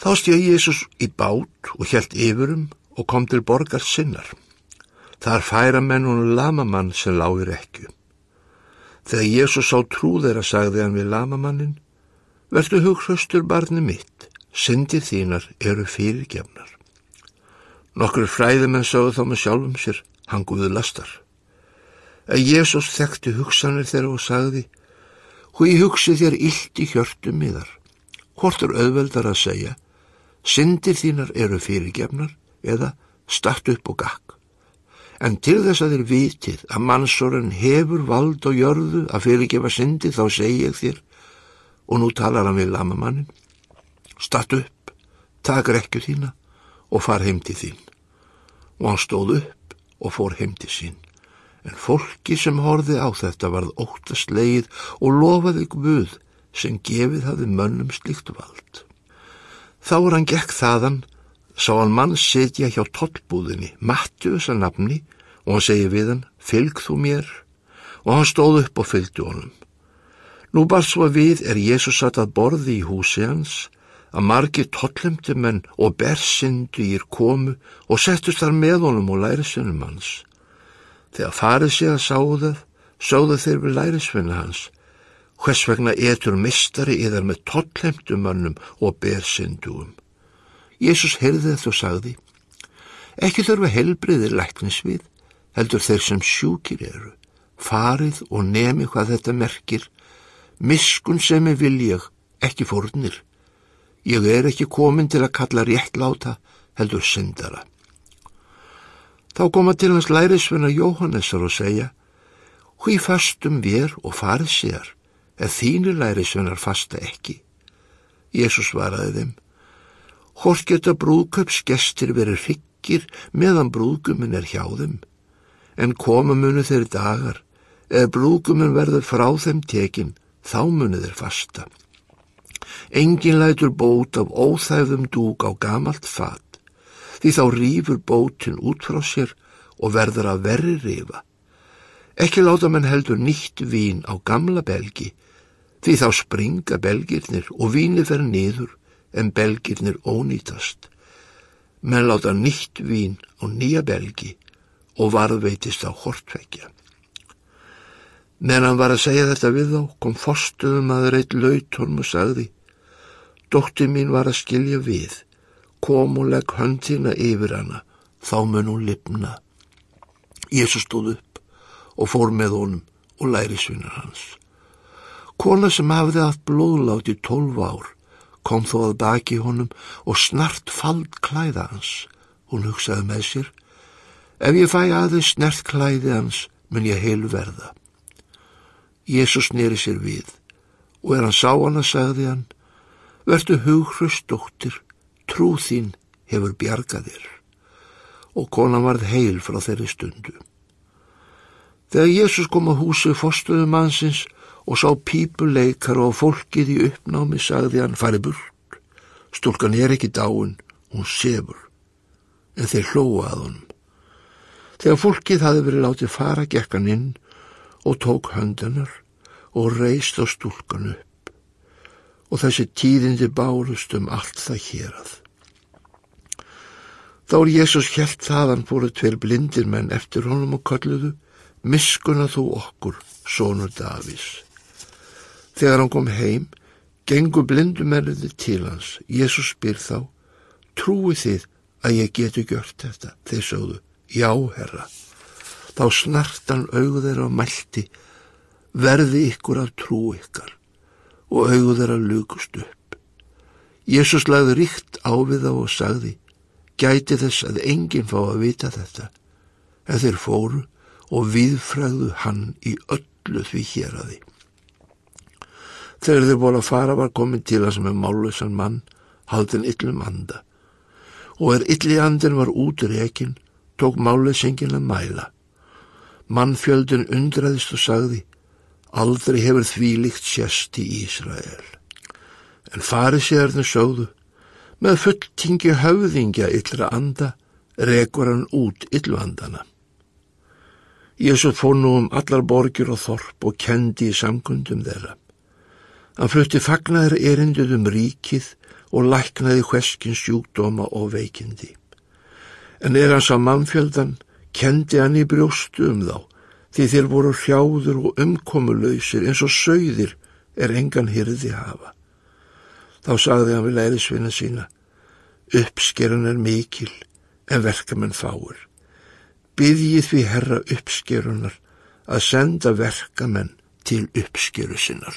Þá stjöði Jésús í bát og hjælt yfirum og kom til borgar sinnar. Þar færa menn hún lamamann sem lágir ekki. Þegar Jésús sá trú þeirra sagði hann við lamamannin, verðu hughröstur barni mitt, syndir þínar eru fyrirgefnar. Nokkur fræðimenn sagði þá með sjálfum sér, hann guði lastar. Að Jésús þekkti hugsanir þeirra og sagði, hví hugsi þér illt í hjörtu miðar. Hvort er auðveldar að segja, syndir þínar eru fyrirgefnar eða start upp og gakk. En til þess að þér vitið að mannsorinn hefur vald og jörðu að fyrirgefa syndi þá segi ég þér og nú talar hann við lamamannin. Start upp, tak rekju þína og far heim til þín. Og hann stóð upp og fór heim til sín. En fólki sem horfi á þetta varð óttast leið og lofaði guð sem gefið hafi mönnum slikt vald. Þá er hann gekk þaðan sá hann mann setja hjá tollbúðinni, Mattius að nafni, og hann segi við hann, fylg þú mér, og hann stóð upp og fylgdi honum. Nú bara svo við er Jésús satt að borði í húsi hans, að margir tollemti menn og bersindu ír komu og settust þar með honum og lærisvinnum hans. Þegar farið sig að sáu það, sáðu þeir við lærisvinna hans, hvers vegna etur mistari yðar með tollemtum mannum og bersinduum. Jésús heyrði þetta og sagði, ekki þurfa helbriðir læknis við, heldur þeir sem sjúkir eru, farið og nemi hvað þetta merkir, miskun sem er viljag, ekki fórnir. Ég er ekki komin til að kalla réttláta, heldur syndara. Þá koma til hans lærisvenna Jóhannesar og segja, hví fastum við og farið sér, eða þínir lærisvennar fasta ekki. Jésús svaraði þeim, Hvort geta brúðköpsgestir verið fikkir meðan brúðgumin er hjá þeim, en koma munu þeir dagar, eða brúðgumin verður frá þeim tekin, þá munu þeir fasta. Engin lætur bót af óþæfðum dúk á gamalt fat, því þá rýfur bótin út frá sér og verður að verri rifa. Ekki láta mann heldur nýtt vín á gamla belgi, því þá springa belgirnir og víni fer niður en belgirnir ónýtast. Menn láta nýtt vín á nýja belgi og varðveitist á hortveikja. Meðan hann var að segja þetta við þá, kom forstuðum aður eitt lautorm og sagði, Dóttir mín var að skilja við, kom og legg höndina yfir hana, þá mun hún lipna. Jésu stóð upp og fór með honum og læri svinar hans. Kona sem hafði haft blóðlátt í tólf ár, kom þó að baki honum og snart fald klæða hans. Hún hugsaði með sér, ef ég fæ aðeins snert klæði hans, mun ég heil verða. Jésús nýri sér við og er hann sá hana, sagði hann, verðu hughrust dóttir, trú þín hefur bjargaðir. Og konan varð heil frá þeirri stundu. Þegar Jésús kom að húsi fórstuðum mannsins, og sá pípuleikar og fólkið í uppnámi sagði hann fari burt. Stúlkan er ekki dáin, hún sefur, en þeir hlóa að honum. Þegar fólkið hafi verið látið fara gekkan inn og tók höndanar og reist á stúlkan upp og þessi tíðindi bárust um allt það hérað. Þá er Jésús hjælt þaðan fóru tveir blindir menn eftir honum og kalluðu Miskuna þú okkur, sónur Davís. Þegar hann kom heim, gengur blindumennið til hans. Jésús spyr þá, trúi þið að ég getu gjört þetta? Þeir sögðu, já, herra. Þá snart hann auðu þeirra á mælti, verði ykkur af trú ykkar og auðu þeirra lukust upp. Jésús lagði ríkt á við þá og sagði, gæti þess að enginn fá að vita þetta, en þeir fóru og viðfræðu hann í öllu því hér að því. Þegar þeir voru að fara var komin til hans með málusan mann, haldin yllum anda. Og er ylli andin var út rekin, tók málusengin að mæla. Mannfjöldin undraðist og sagði, aldrei hefur því líkt sérst í Ísrael. En farið sérðin sögðu, með fulltingi höfðingja yllra anda, rekur hann út yllu andana. Jésu fór nú um allar borgir og þorp og kendi í samkundum þeirra. Hann flutti fagnar erinduð um ríkið og læknaði hveskins sjúkdóma og veikindi. En er hans á mannfjöldan, kendi hann í brjóstu um þá, því þeir voru hrjáður og umkomulöysir eins og sögðir er engan hyrði hafa. Þá sagði hann við lærisvinna sína, uppskerun er mikil en verkamenn fáur. Byðjið því herra uppskerunar að senda verkamenn til uppskeru sinnar.